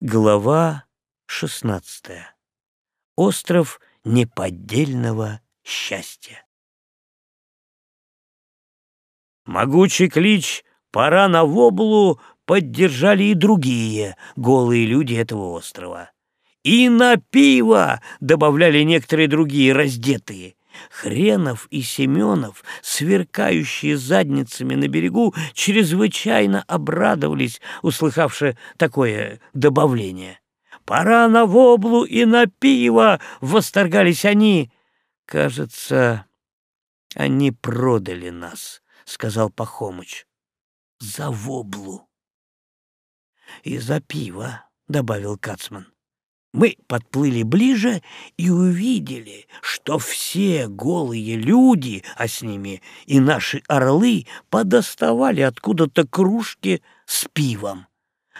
Глава шестнадцатая. Остров неподдельного счастья. Могучий клич «Пора на воблу!» поддержали и другие голые люди этого острова. «И на пиво!» — добавляли некоторые другие раздетые. Хренов и Семенов, сверкающие задницами на берегу, чрезвычайно обрадовались, услыхавши такое добавление. «Пора на воблу и на пиво!» — восторгались они. «Кажется, они продали нас», — сказал Пахомыч. «За воблу». «И за пиво», — добавил Кацман. Мы подплыли ближе и увидели, что все голые люди, а с ними и наши орлы, подоставали откуда-то кружки с пивом.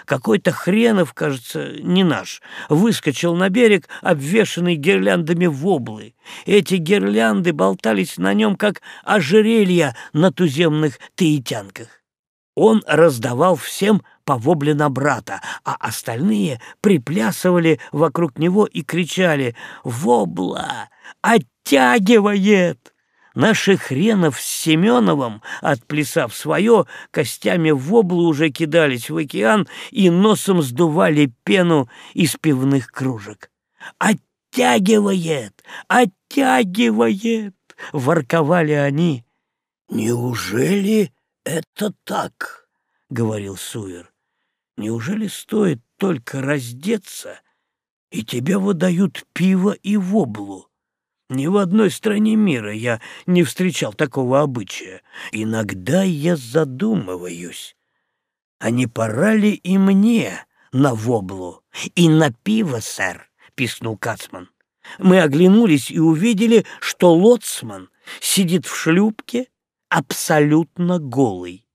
Какой-то хренов, кажется, не наш, выскочил на берег, обвешанный гирляндами воблы. Эти гирлянды болтались на нем, как ожерелья на туземных таитянках. Он раздавал всем по вобле на брата, а остальные приплясывали вокруг него и кричали «Вобла! Оттягивает!» Наши хренов с Семеновым, отплясав свое, костями воблы уже кидались в океан и носом сдували пену из пивных кружек. «Оттягивает! Оттягивает!» — ворковали они. «Неужели это так?» — говорил Суер. «Неужели стоит только раздеться, и тебе выдают пиво и воблу?» Ни в одной стране мира я не встречал такого обычая. Иногда я задумываюсь, а не пора ли и мне на воблу? И на пиво, сэр, — писнул Кацман. Мы оглянулись и увидели, что лоцман сидит в шлюпке абсолютно голый.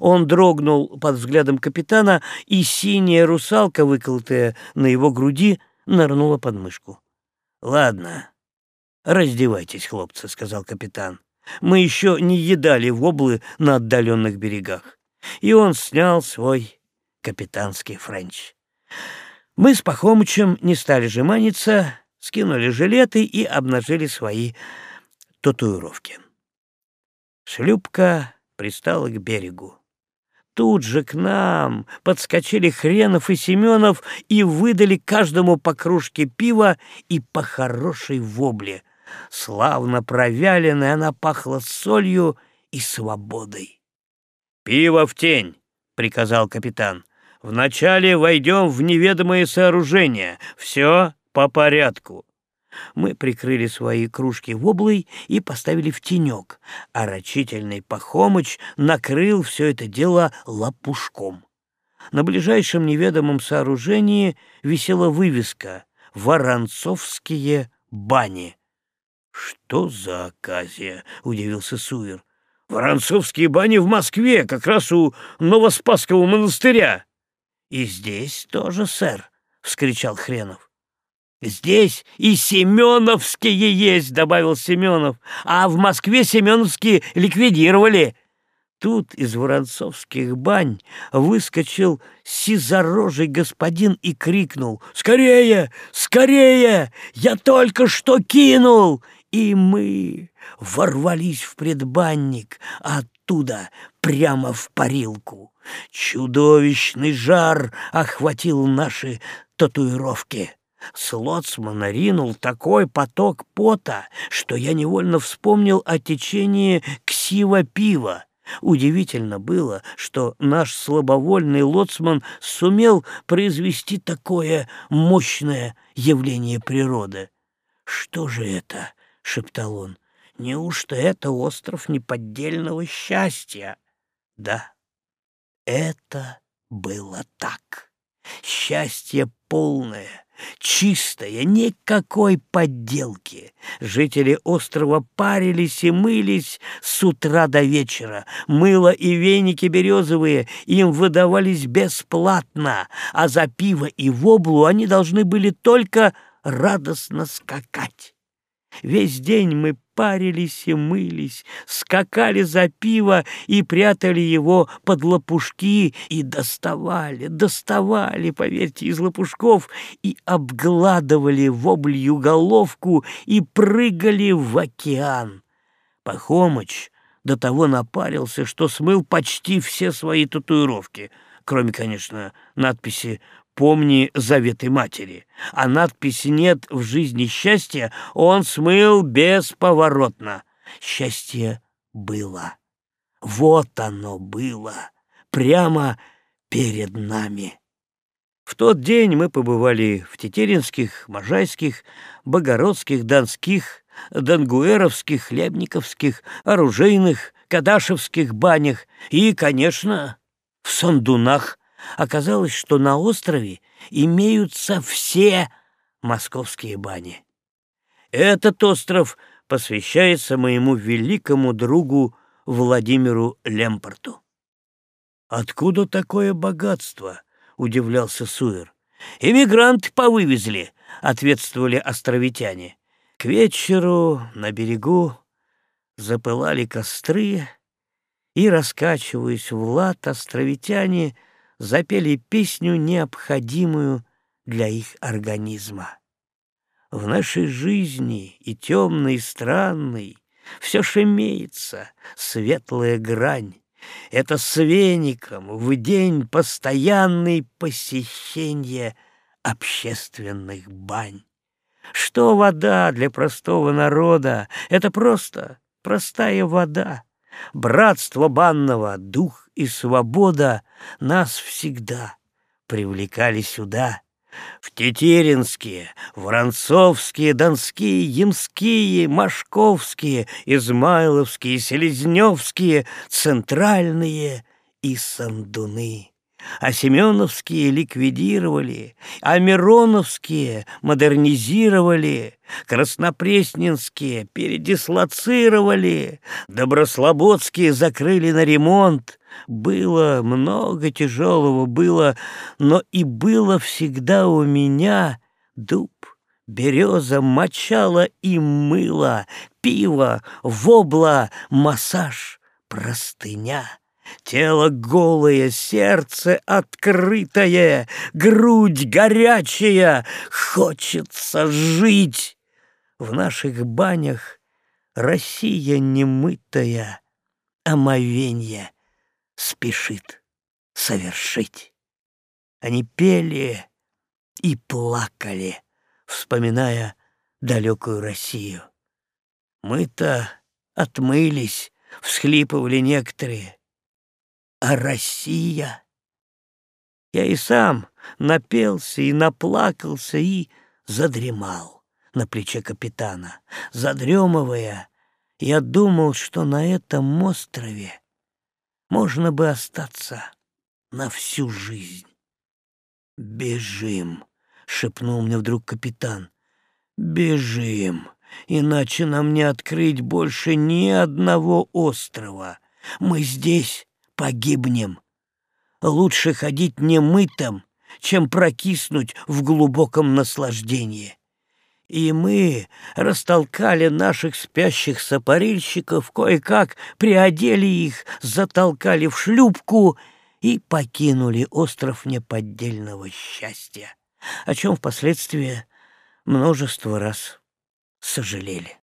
Он дрогнул под взглядом капитана, и синяя русалка, выколотая на его груди, нырнула под мышку. «Ладно, раздевайтесь, хлопцы», — сказал капитан. «Мы еще не едали воблы на отдаленных берегах». И он снял свой капитанский френч. Мы с Пахомычем не стали жеманиться, скинули жилеты и обнажили свои татуировки. Шлюпка пристала к берегу. Тут же к нам подскочили Хренов и Семенов и выдали каждому по кружке пива и по хорошей вобле. Славно провяленной она пахла солью и свободой. «Пиво в тень!» — приказал капитан. «Вначале войдем в неведомое сооружение. Все по порядку». Мы прикрыли свои кружки воблой и поставили в тенек, а рачительный Пахомыч накрыл все это дело лопушком. На ближайшем неведомом сооружении висела вывеска «Воронцовские бани». «Что за оказия?» — удивился Суир. «Воронцовские бани в Москве, как раз у Новоспасского монастыря». «И здесь тоже, сэр», — вскричал Хренов. «Здесь и Семеновские есть», — добавил Семенов. «А в Москве Семеновские ликвидировали». Тут из воронцовских бань выскочил сизорожий господин и крикнул «Скорее! Скорее! Я только что кинул!» И мы ворвались в предбанник, а оттуда прямо в парилку. Чудовищный жар охватил наши татуировки. С лоцмана ринул такой поток пота, что я невольно вспомнил о течении ксива-пива. Удивительно было, что наш слабовольный лоцман сумел произвести такое мощное явление природы. «Что же это?» — шептал он. «Неужто это остров неподдельного счастья?» «Да, это было так. Счастье полное, чистая, никакой подделки. Жители острова парились и мылись с утра до вечера. Мыло и веники березовые им выдавались бесплатно, а за пиво и воблу они должны были только радостно скакать. Весь день мы парились и мылись, скакали за пиво и прятали его под лопушки и доставали, доставали, поверьте, из лопушков и обгладывали воблью головку и прыгали в океан. Пахомыч до того напарился, что смыл почти все свои татуировки, кроме, конечно, надписи помни заветы матери. А надписи «нет в жизни счастья» он смыл бесповоротно. Счастье было. Вот оно было. Прямо перед нами. В тот день мы побывали в Тетеринских, Можайских, Богородских, Донских, Дангуэровских, Хлебниковских, Оружейных, Кадашевских банях и, конечно, в Сандунах оказалось, что на острове имеются все московские бани. Этот остров посвящается моему великому другу Владимиру Лемпорту. «Откуда такое богатство?» — удивлялся Суэр. «Эмигранты повывезли», — ответствовали островитяне. К вечеру на берегу запылали костры, и, раскачиваясь в лад, островитяне — запели песню, необходимую для их организма. В нашей жизни и темной, и странной все шемеется, светлая грань. Это с веником в день постоянный посещение общественных бань. Что вода для простого народа? Это просто простая вода. Братство банного, дух и свобода нас всегда привлекали сюда, в Тетеринские, Воронцовские, Донские, Ямские, Машковские, Измайловские, Селезневские, Центральные и Сандуны а Семеновские ликвидировали, а Мироновские модернизировали, Краснопресненские передислоцировали, Доброслободские закрыли на ремонт. Было много тяжелого, было, но и было всегда у меня дуб, береза, мочала и мыло, пиво, вобла, массаж, простыня. Тело голое, сердце открытое, грудь горячая, хочется жить. В наших банях Россия немытая, омовенье спешит совершить. Они пели и плакали, вспоминая далекую Россию. Мы-то отмылись, всхлипывали некоторые, а Россия. Я и сам напелся и наплакался и задремал на плече капитана. Задремывая, я думал, что на этом острове можно бы остаться на всю жизнь. «Бежим!» — шепнул мне вдруг капитан. «Бежим, иначе нам не открыть больше ни одного острова. Мы здесь погибнем. Лучше ходить немытым, чем прокиснуть в глубоком наслаждении. И мы растолкали наших спящих сапарильщиков, кое-как приодели их, затолкали в шлюпку и покинули остров неподдельного счастья, о чем впоследствии множество раз сожалели.